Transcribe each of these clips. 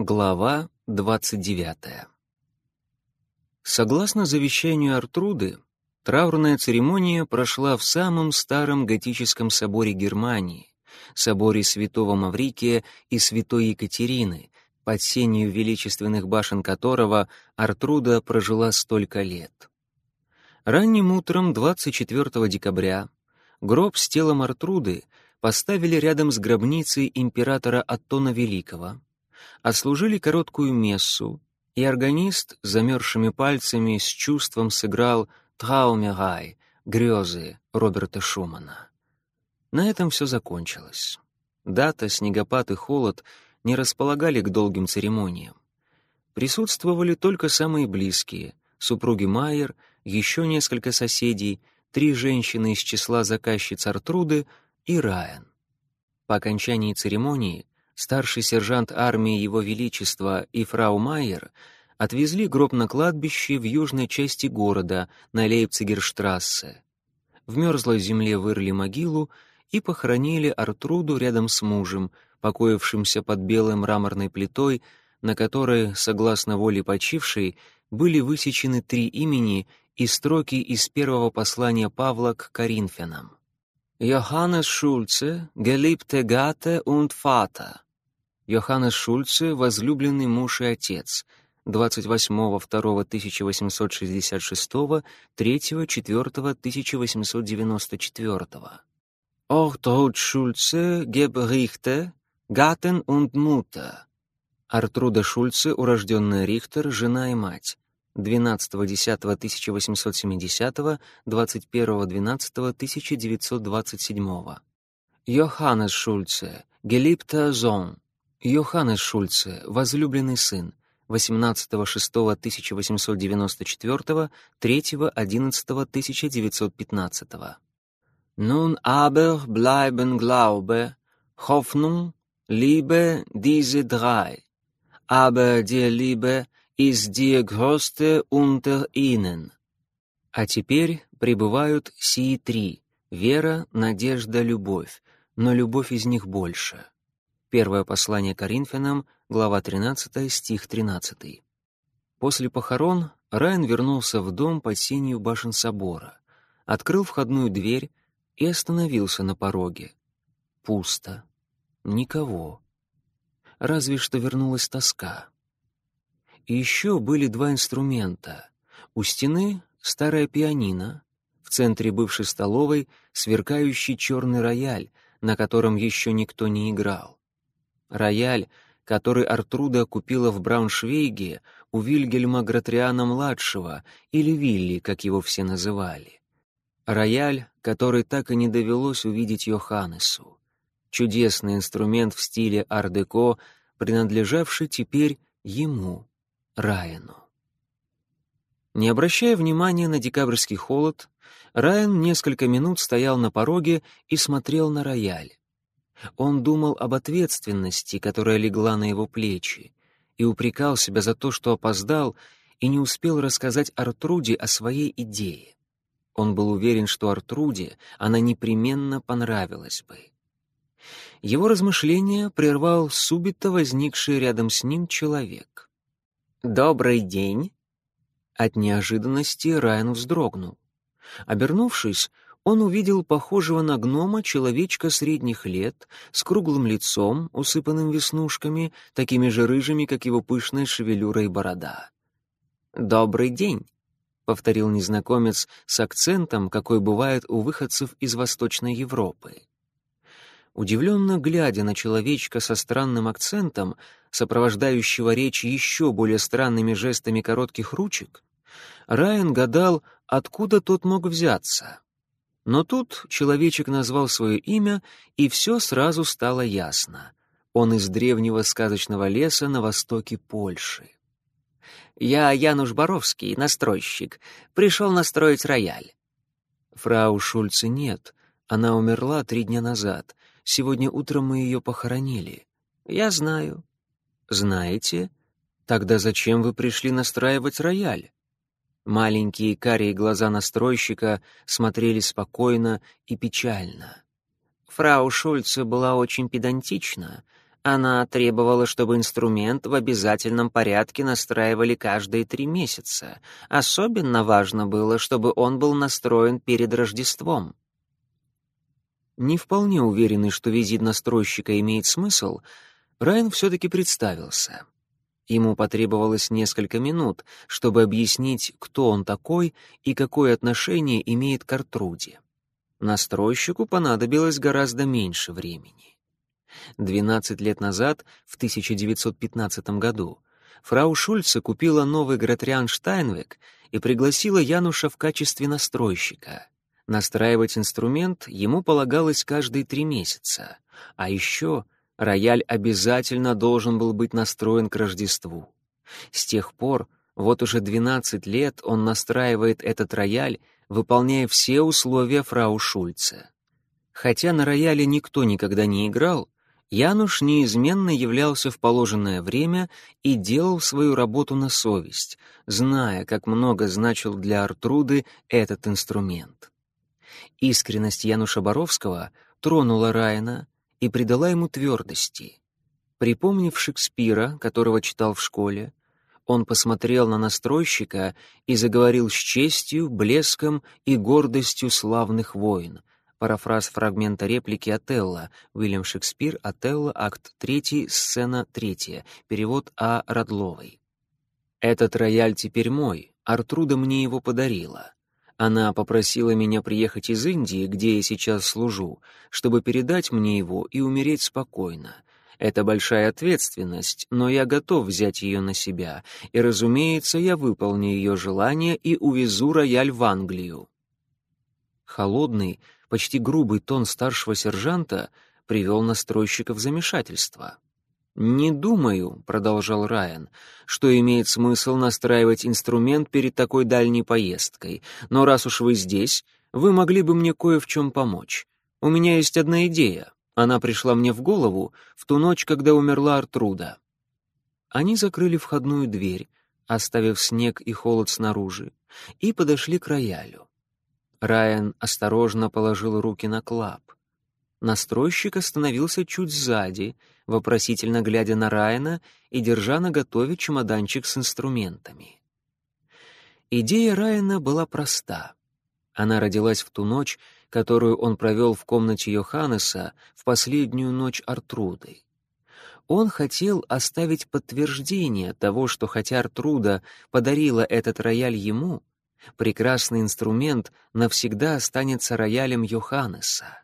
Глава 29. Согласно завещанию Артруды, траурная церемония прошла в самом старом готическом соборе Германии, соборе святого Маврикия и святой Екатерины, под сенью величественных башен которого Артруда прожила столько лет. Ранним утром 24 декабря гроб с телом Артруды поставили рядом с гробницей императора Аттона Великого, отслужили короткую мессу, и органист замерзшими пальцами с чувством сыграл «Траумерай» — «Грезы» Роберта Шумана. На этом все закончилось. Дата, снегопад и холод не располагали к долгим церемониям. Присутствовали только самые близкие — супруги Майер, еще несколько соседей, три женщины из числа заказчиц Артруды и Райан. По окончании церемонии старший сержант армии Его Величества и фрау Майер отвезли гроб на кладбище в южной части города, на Лейпцигерштрассе. В мерзлой земле вырыли могилу и похоронили Артруду рядом с мужем, покоившимся под белой мраморной плитой, на которой, согласно воле почившей, были высечены три имени и строки из первого послания Павла к Коринфянам. «Йоханнес Шульце, гелибте Гате und Vater». Йоханнес Шульце, возлюбленный муж и отец, 28.02.1866, 3.04.1894. Ортруд Шульце, Гебрихте, Гаттен und Mutter. Артруда Шульце, урожденная Рихтер, жена и мать. 12.10.1870, 21.12.1927. Йоханнес Шульце, Гелипта Зон. Йоханнес Шульце, возлюбленный сын, 18.06.1894, 3.11.1915. Nun aber bleiben Glaube, Hoffnung, Liebe, diese drei. Aber die Liebe ist die größte unter ihnen. А теперь пребывают сии три — вера, надежда, любовь, но любовь из них больше. Первое послание Коринфянам, глава 13, стих 13. После похорон Райан вернулся в дом под сенью башен собора, открыл входную дверь и остановился на пороге. Пусто. Никого. Разве что вернулась тоска. И еще были два инструмента. У стены старая пианино, в центре бывшей столовой сверкающий черный рояль, на котором еще никто не играл. Рояль, который Артруда купила в Брауншвейге у Вильгельма Гратриана-младшего, или Вилли, как его все называли. Рояль, который так и не довелось увидеть Йоханнесу. Чудесный инструмент в стиле ар-деко, принадлежавший теперь ему, Райану. Не обращая внимания на декабрьский холод, Райан несколько минут стоял на пороге и смотрел на рояль. Он думал об ответственности, которая легла на его плечи, и упрекал себя за то, что опоздал и не успел рассказать Артруде о своей идее. Он был уверен, что Артруде она непременно понравилась бы. Его размышления прервал субито возникший рядом с ним человек. «Добрый день!» От неожиданности Райан вздрогнул. Обернувшись, он увидел похожего на гнома человечка средних лет, с круглым лицом, усыпанным веснушками, такими же рыжими, как его пышная шевелюра и борода. «Добрый день», — повторил незнакомец с акцентом, какой бывает у выходцев из Восточной Европы. Удивленно глядя на человечка со странным акцентом, сопровождающего речь еще более странными жестами коротких ручек, Райан гадал, откуда тот мог взяться. Но тут человечек назвал свое имя, и все сразу стало ясно. Он из древнего сказочного леса на востоке Польши. «Я Януш Боровский, настройщик. Пришел настроить рояль». «Фрау Шульце нет. Она умерла три дня назад. Сегодня утром мы ее похоронили». «Я знаю». «Знаете? Тогда зачем вы пришли настраивать рояль?» Маленькие карие глаза настройщика смотрели спокойно и печально. Фрау Шульце была очень педантична. Она требовала, чтобы инструмент в обязательном порядке настраивали каждые три месяца. Особенно важно было, чтобы он был настроен перед Рождеством. Не вполне уверенный, что визит настройщика имеет смысл, Райан все-таки представился. Ему потребовалось несколько минут, чтобы объяснить, кто он такой и какое отношение имеет к Артруде. Настройщику понадобилось гораздо меньше времени. Двенадцать лет назад, в 1915 году, фрау Шульце купила новый Гратриан Штайнвек и пригласила Януша в качестве настройщика. Настраивать инструмент ему полагалось каждые три месяца, а еще рояль обязательно должен был быть настроен к Рождеству. С тех пор, вот уже 12 лет, он настраивает этот рояль, выполняя все условия фрау Шульце. Хотя на рояле никто никогда не играл, Януш неизменно являлся в положенное время и делал свою работу на совесть, зная, как много значил для Артруды этот инструмент. Искренность Януша Боровского тронула Райана и придала ему твердости. Припомнив Шекспира, которого читал в школе, он посмотрел на настройщика и заговорил с честью, блеском и гордостью славных войн. Парафраз фрагмента реплики Отелло, Уильям Шекспир, Отелло, акт 3, сцена 3, перевод А. Радловой. «Этот рояль теперь мой, Артруда мне его подарила. Она попросила меня приехать из Индии, где я сейчас служу, чтобы передать мне его и умереть спокойно. Это большая ответственность, но я готов взять ее на себя, и, разумеется, я выполню ее желание и увезу рояль в Англию. Холодный, почти грубый тон старшего сержанта привел настройщика в замешательство. «Не думаю», — продолжал Райан, — «что имеет смысл настраивать инструмент перед такой дальней поездкой, но раз уж вы здесь, вы могли бы мне кое в чем помочь. У меня есть одна идея. Она пришла мне в голову в ту ночь, когда умерла Артруда». Они закрыли входную дверь, оставив снег и холод снаружи, и подошли к роялю. Райан осторожно положил руки на клап. Настройщик остановился чуть сзади — вопросительно глядя на Райана и держа на готове чемоданчик с инструментами. Идея Райана была проста. Она родилась в ту ночь, которую он провел в комнате Йоханнеса в последнюю ночь Артруды. Он хотел оставить подтверждение того, что хотя Артруда подарила этот рояль ему, прекрасный инструмент навсегда останется роялем Йоханнеса.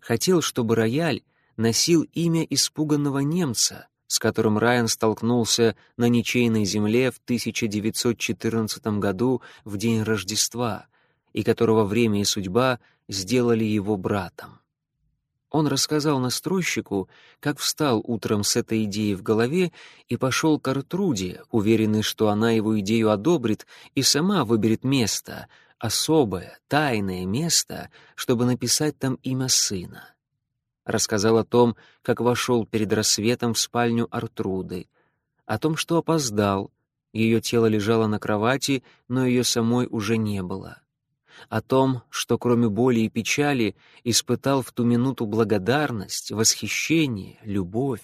Хотел, чтобы рояль носил имя испуганного немца, с которым Райан столкнулся на ничейной земле в 1914 году в день Рождества, и которого время и судьба сделали его братом. Он рассказал настройщику, как встал утром с этой идеей в голове и пошел к Артруде, уверенный, что она его идею одобрит и сама выберет место, особое, тайное место, чтобы написать там имя сына. Рассказал о том, как вошел перед рассветом в спальню Артруды, о том, что опоздал, ее тело лежало на кровати, но ее самой уже не было, о том, что кроме боли и печали испытал в ту минуту благодарность, восхищение, любовь,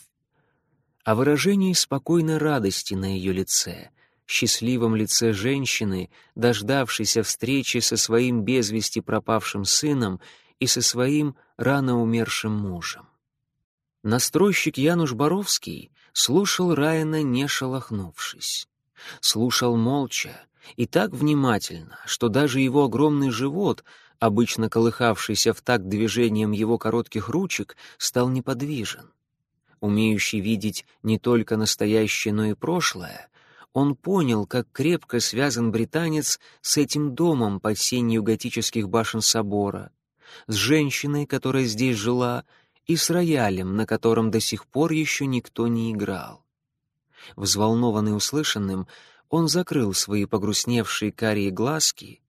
о выражении спокойной радости на ее лице, счастливом лице женщины, дождавшейся встречи со своим без вести пропавшим сыном и со своим рано умершим мужем. Настройщик Януш Боровский слушал Райана, не шелохнувшись. Слушал молча и так внимательно, что даже его огромный живот, обычно колыхавшийся в такт движением его коротких ручек, стал неподвижен. Умеющий видеть не только настоящее, но и прошлое, он понял, как крепко связан британец с этим домом под сенью готических башен собора, с женщиной, которая здесь жила, и с роялем, на котором до сих пор еще никто не играл. Взволнованный услышанным, он закрыл свои погрустневшие карие глазки,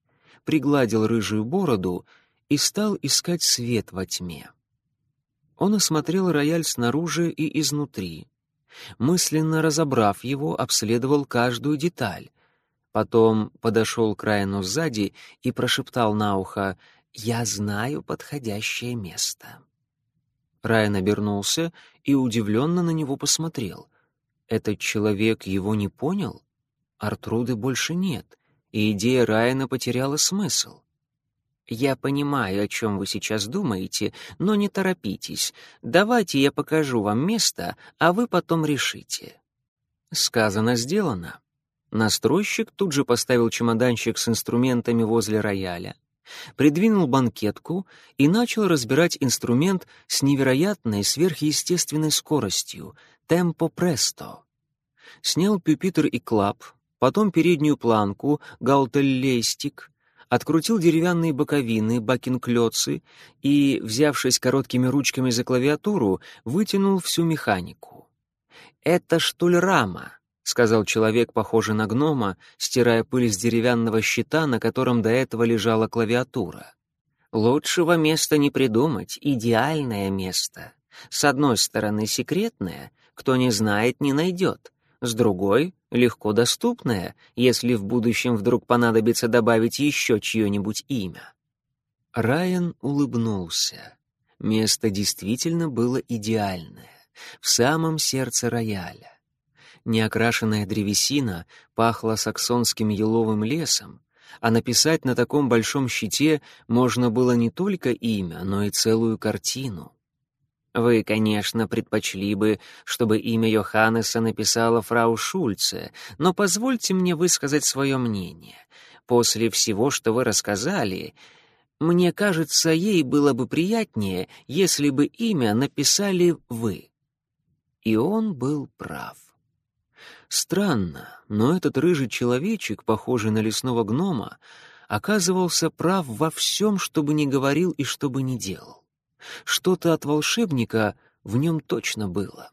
пригладил рыжую бороду и стал искать свет во тьме. Он осмотрел рояль снаружи и изнутри. Мысленно разобрав его, обследовал каждую деталь. Потом подошел к Райану сзади и прошептал на ухо «Я знаю подходящее место». Райан обернулся и удивленно на него посмотрел. Этот человек его не понял? Артруды больше нет, и идея Райана потеряла смысл. «Я понимаю, о чем вы сейчас думаете, но не торопитесь. Давайте я покажу вам место, а вы потом решите». Сказано, сделано. Настройщик тут же поставил чемоданчик с инструментами возле рояля, придвинул банкетку и начал разбирать инструмент с невероятной сверхъестественной скоростью — темпо престо. Снял пюпитр и клап, потом переднюю планку, гаутеллейстик, открутил деревянные боковины, бакинклёцы и, взявшись короткими ручками за клавиатуру, вытянул всю механику. «Это штульрама», — сказал человек, похожий на гнома, стирая пыль с деревянного щита, на котором до этого лежала клавиатура. «Лучшего места не придумать, идеальное место. С одной стороны секретное, кто не знает, не найдет. С другой легко доступная, если в будущем вдруг понадобится добавить еще чье-нибудь имя. Райан улыбнулся. Место действительно было идеальное, в самом сердце рояля. Неокрашенная древесина пахла саксонским еловым лесом, а написать на таком большом щите можно было не только имя, но и целую картину. Вы, конечно, предпочли бы, чтобы имя Йоханнеса написала фрау Шульце, но позвольте мне высказать свое мнение. После всего, что вы рассказали, мне кажется, ей было бы приятнее, если бы имя написали вы. И он был прав. Странно, но этот рыжий человечек, похожий на лесного гнома, оказывался прав во всем, что бы ни говорил и что бы ни делал. Что-то от волшебника в нем точно было.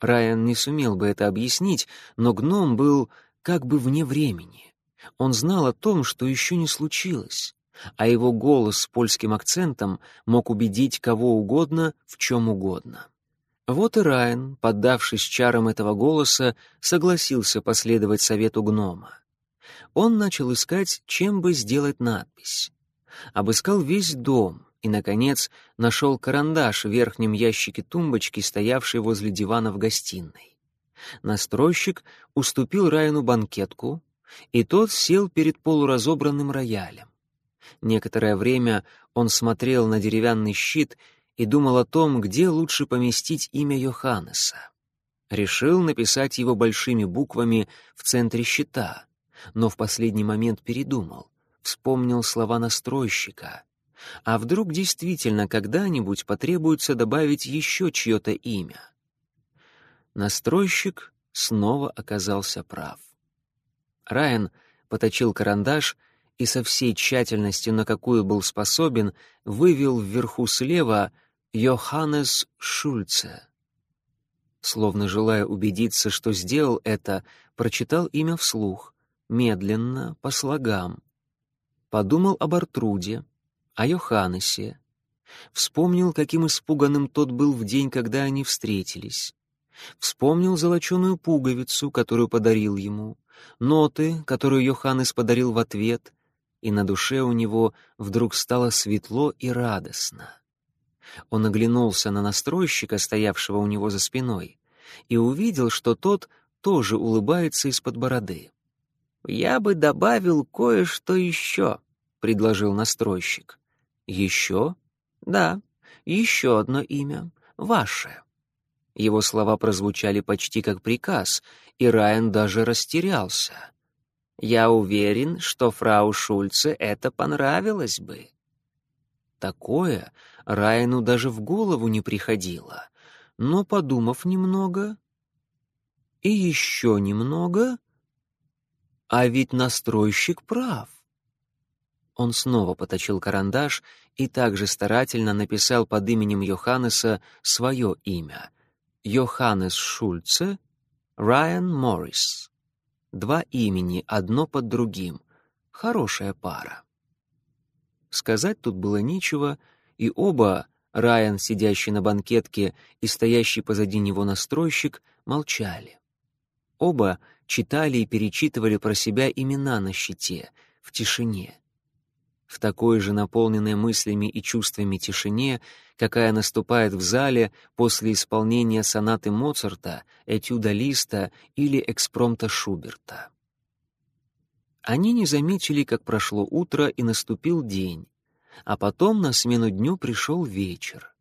Райан не сумел бы это объяснить, но гном был как бы вне времени. Он знал о том, что еще не случилось, а его голос с польским акцентом мог убедить кого угодно в чем угодно. Вот и Райан, поддавшись чарам этого голоса, согласился последовать совету гнома. Он начал искать, чем бы сделать надпись. Обыскал весь дом, и, наконец, нашел карандаш в верхнем ящике тумбочки, стоявшей возле дивана в гостиной. Настройщик уступил Райану банкетку, и тот сел перед полуразобранным роялем. Некоторое время он смотрел на деревянный щит и думал о том, где лучше поместить имя Йоханнеса. Решил написать его большими буквами в центре щита, но в последний момент передумал, вспомнил слова настройщика — а вдруг действительно когда-нибудь потребуется добавить еще чье-то имя? Настройщик снова оказался прав. Райан поточил карандаш и со всей тщательностью, на какую был способен, вывел вверху слева «Йоханнес Шульце». Словно желая убедиться, что сделал это, прочитал имя вслух, медленно, по слогам. Подумал об Артруде, о Йоханнесе. Вспомнил, каким испуганным тот был в день, когда они встретились. Вспомнил золоченую пуговицу, которую подарил ему, ноты, которую Йоханнес подарил в ответ, и на душе у него вдруг стало светло и радостно. Он оглянулся на настройщика, стоявшего у него за спиной, и увидел, что тот тоже улыбается из-под бороды. «Я бы добавил кое-что еще», — предложил настройщик. «Еще?» «Да, еще одно имя. Ваше». Его слова прозвучали почти как приказ, и Райан даже растерялся. «Я уверен, что фрау Шульце это понравилось бы». Такое Райану даже в голову не приходило, но, подумав немного и еще немного, а ведь настройщик прав. Он снова поточил карандаш и также старательно написал под именем Йоханнеса свое имя. Йоханнес Шульце, Райан Моррис. Два имени, одно под другим. Хорошая пара. Сказать тут было нечего, и оба, Райан, сидящий на банкетке, и стоящий позади него настройщик, молчали. Оба читали и перечитывали про себя имена на щите, в тишине. В такой же наполненной мыслями и чувствами тишине, какая наступает в зале после исполнения сонаты Моцарта, этюда Листа или экспромта Шуберта. Они не заметили, как прошло утро и наступил день, а потом на смену дню пришел вечер.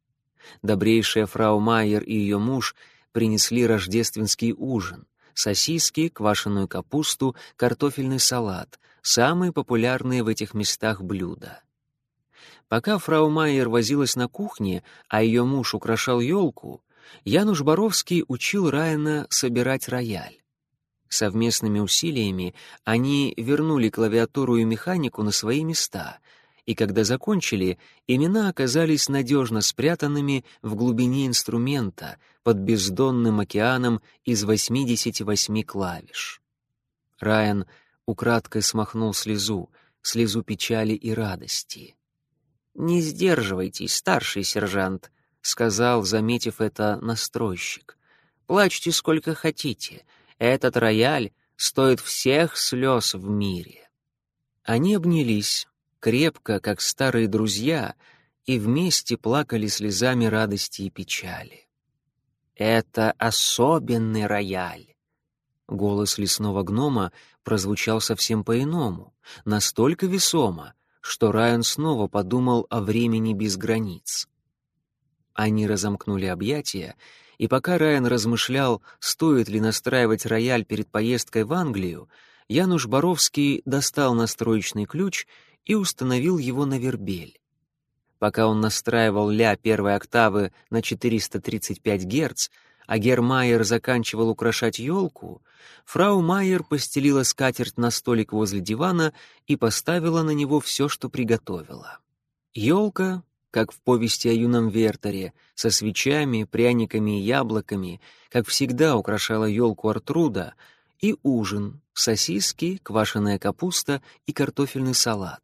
Добрейшая фрау Майер и ее муж принесли рождественский ужин — сосиски, квашеную капусту, картофельный салат — самые популярные в этих местах блюда. Пока фрау Майер возилась на кухне, а ее муж украшал елку, Януш Боровский учил Райана собирать рояль. Совместными усилиями они вернули клавиатуру и механику на свои места, и когда закончили, имена оказались надежно спрятанными в глубине инструмента под бездонным океаном из 88 клавиш. Райан украдкой смахнул слезу, слезу печали и радости. «Не сдерживайтесь, старший сержант», — сказал, заметив это настройщик. «Плачьте сколько хотите. Этот рояль стоит всех слез в мире». Они обнялись, крепко, как старые друзья, и вместе плакали слезами радости и печали. «Это особенный рояль», Голос лесного гнома прозвучал совсем по-иному, настолько весомо, что Райан снова подумал о времени без границ. Они разомкнули объятия, и пока Райан размышлял, стоит ли настраивать рояль перед поездкой в Англию, Януш Боровский достал настроечный ключ и установил его на вербель. Пока он настраивал ля первой октавы на 435 Гц, а Гермайер заканчивал украшать елку, фрау Майер постелила скатерть на столик возле дивана и поставила на него все, что приготовила. Елка, как в повести о юном Вертере, со свечами, пряниками и яблоками, как всегда украшала елку Артруда, и ужин, сосиски, квашеная капуста и картофельный салат.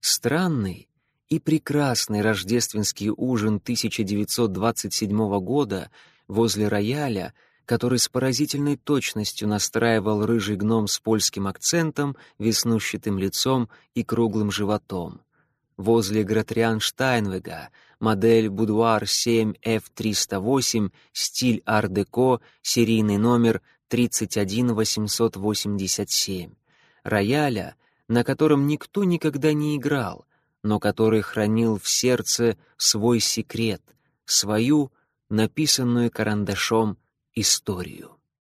Странный и прекрасный рождественский ужин 1927 года — возле рояля, который с поразительной точностью настраивал рыжий гном с польским акцентом, веснущатым лицом и круглым животом. Возле Гратриан Штайнвега, модель Будуар 7F308, стиль ар-деко, серийный номер 31887. Рояля, на котором никто никогда не играл, но который хранил в сердце свой секрет, свою написанную карандашом историю.